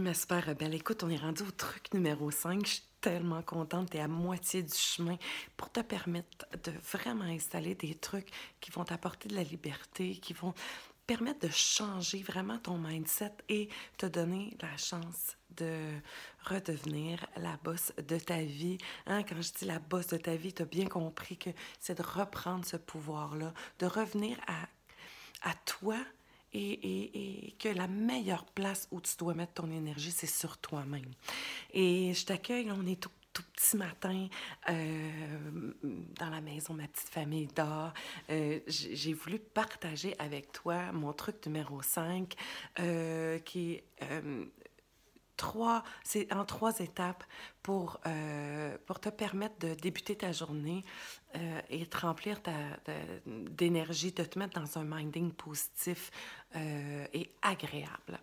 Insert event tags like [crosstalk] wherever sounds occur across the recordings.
Salut ma super belle. Écoute, on est rendu au truc numéro 5. Je suis tellement contente. Tu es à moitié du chemin pour te permettre de vraiment installer des trucs qui vont t'apporter de la liberté, qui vont permettre de changer vraiment ton mindset et te donner la chance de redevenir la bosse de ta vie. Hein, quand je dis la bosse de ta vie, tu as bien compris que c'est de reprendre ce pouvoir-là, de revenir à, à toi et, que la meilleure place où tu dois mettre ton énergie, c'est sur toi-même. Et je t'accueille, on est tout, petit matin euh, dans la maison, ma petite famille dort. Euh, j'ai voulu partager avec toi mon truc numéro 5, euh, qui est trois, c'est en trois étapes pour, euh, pour te permettre de débuter ta journée euh, et de remplir d'énergie, de te mettre dans un minding positif euh, et agréable.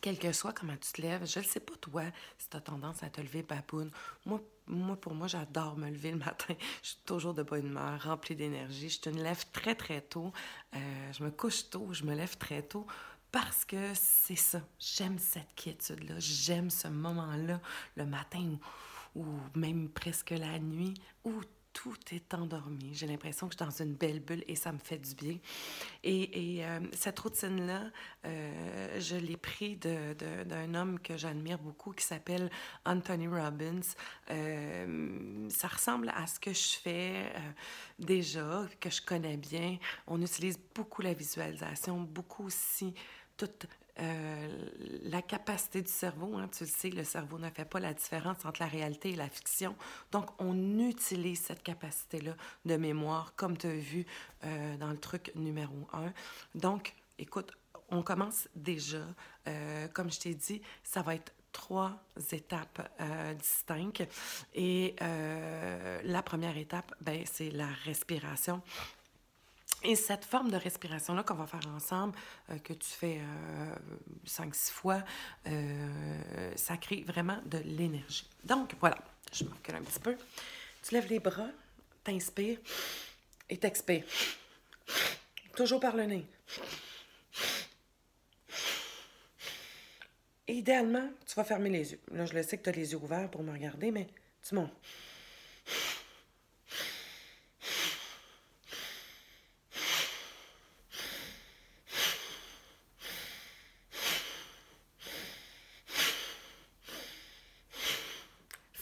Quel que soit comment tu te lèves, je ne sais pas toi si tu as tendance à te lever baboune. Moi, moi pour moi, j'adore me lever le matin. [laughs] Je suis toujours de bonne humeur, remplie d'énergie. Je te lève très, très tôt. je me couche tôt, je me lève très tôt parce que c'est ça. J'aime cette quiétude-là. J'aime ce moment-là, le matin ou, même presque la nuit, où tout est endormi. J'ai l'impression que je suis dans une belle bulle et ça me fait du bien. Et, euh, cette routine-là, euh, je l'ai pris d'un homme que j'admire beaucoup qui s'appelle Anthony Robbins. Euh, ça ressemble à ce que je fais déjà, que je connais bien. On utilise beaucoup la visualisation, beaucoup aussi toute euh, la capacité du cerveau. Hein, tu le sais, le cerveau ne fait pas la différence entre la réalité et la fiction. Donc, on utilise cette capacité-là de mémoire, comme tu as vu euh, dans le truc numéro un. Donc, écoute, on commence déjà. Euh, comme je t'ai dit, ça va être trois étapes distinctes. Et la première étape, ben, c'est la respiration. Et cette forme de respiration-là qu'on va faire ensemble, euh, que tu fais euh, cinq, six fois, euh, ça crée vraiment de l'énergie. Donc, voilà, je me recule un petit peu. Tu lèves les bras, t'inspires et t'expires. Toujours par le nez. idéalement, tu vas fermer les yeux. Là, je le sais que tu as les yeux ouverts pour me regarder, mais tu montes.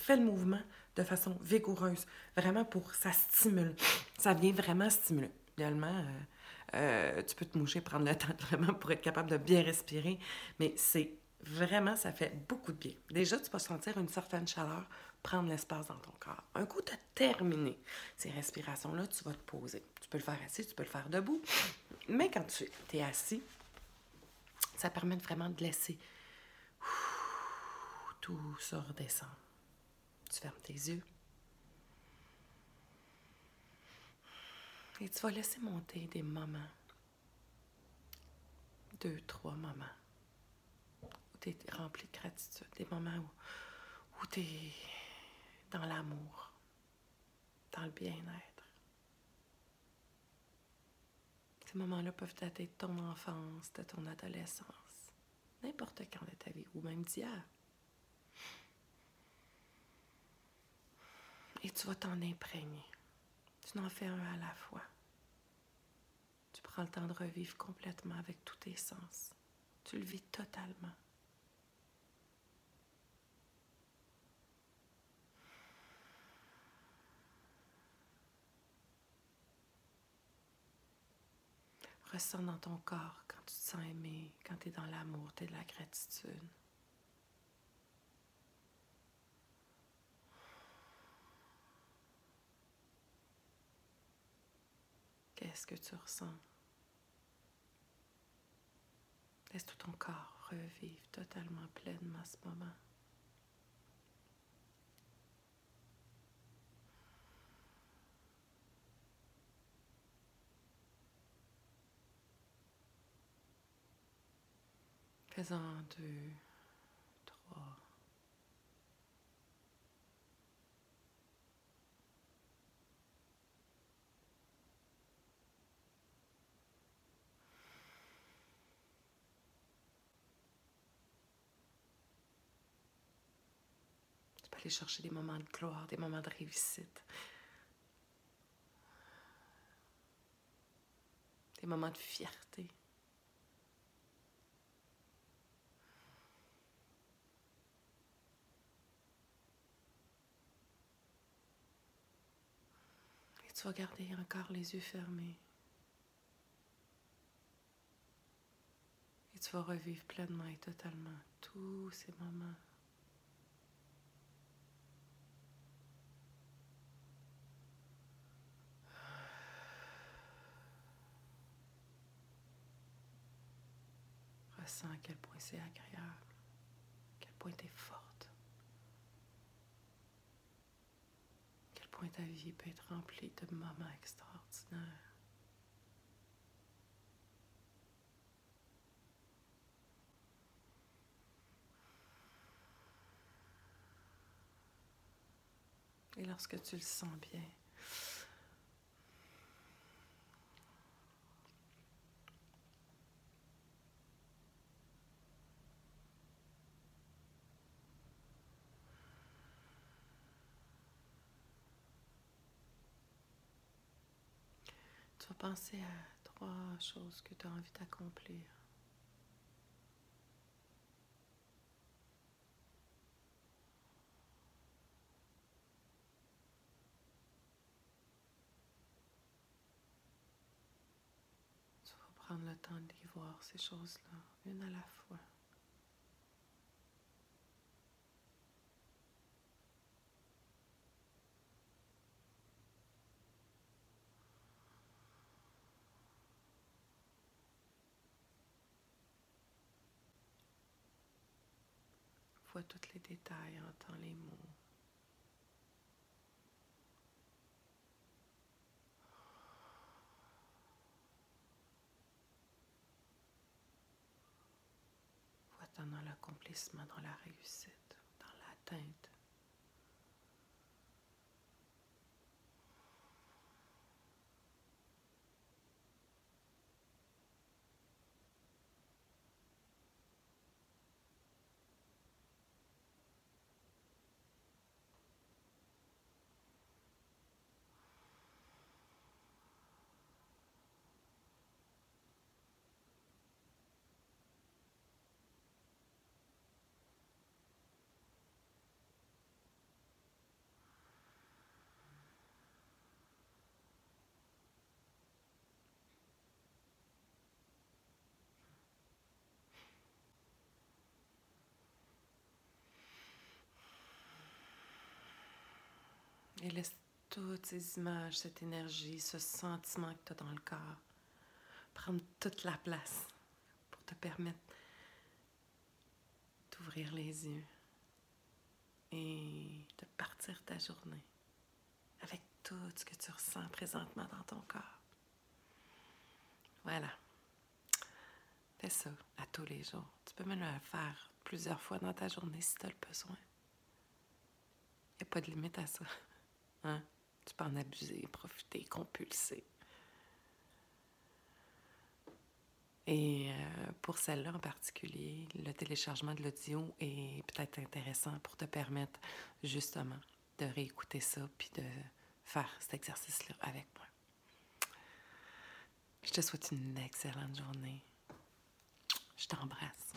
Fais le mouvement de façon vigoureuse, vraiment pour ça stimule. Ça vient vraiment stimuler. Idéalement, euh, euh, tu peux te moucher, prendre le temps vraiment pour être capable de bien respirer, mais c'est vraiment, ça fait beaucoup de bien. Déjà, tu vas sentir une certaine chaleur prendre l'espace dans ton corps. Un coup, tu as terminé ces respirations-là, tu vas te poser. Tu peux le faire assis, tu peux le faire debout, mais quand tu es assis, ça permet vraiment de laisser tout ça redescendre. Tu fermes tes yeux. Et tu vas laisser monter des moments. Deux, trois moments. Où tu es rempli de gratitude. Des moments où, où tu es dans l'amour, dans le bien-être. Ces moments-là peuvent dater de ton enfance, de ton adolescence, n'importe quand de ta vie, ou même d'hier. Et tu vas t'en imprégner. Tu n'en fais un à la fois. Tu prends le temps de revivre complètement avec tous tes sens. Tu le vis totalement. Ressens dans ton corps quand tu te sens aimé, quand tu es dans l'amour, tu es de la gratitude. Qu'est-ce que tu ressens? Laisse tout ton corps revivre totalement pleinement ce moment. Faisant deux, trois, chercher des moments de gloire, des moments de réussite. Des moments de fierté. Et tu vas garder encore les yeux fermés. Et tu vas revivre pleinement et totalement tous ces moments. À quel point c'est agréable, à quel point tu forte, à quel point ta vie peut être remplie de moments extraordinaires. Et lorsque tu le sens bien, tu vas penser à trois choses que tu as envie d'accomplir. prendre le temps les voir, ces choses-là, une à la fois. Vois tous les détails, entends les mots. dans l'accomplissement, dans la réussite, dans l'atteinte. Et laisse toutes ces images, cette énergie, ce sentiment que tu as dans le corps prendre toute la place pour te permettre d'ouvrir les yeux et de partir ta journée avec tout ce que tu ressens présentement dans ton corps. Voilà. Fais ça à tous les jours. Tu peux même le faire plusieurs fois dans ta journée si tu as le besoin. Il n'y a pas de limite à ça. Hein? Tu peux en abuser, profiter, compulser. Et euh, pour celle-là en particulier, le téléchargement de l'audio est peut-être intéressant pour te permettre justement de réécouter ça puis de faire cet exercice-là avec moi. Je te souhaite une excellente journée. Je t'embrasse.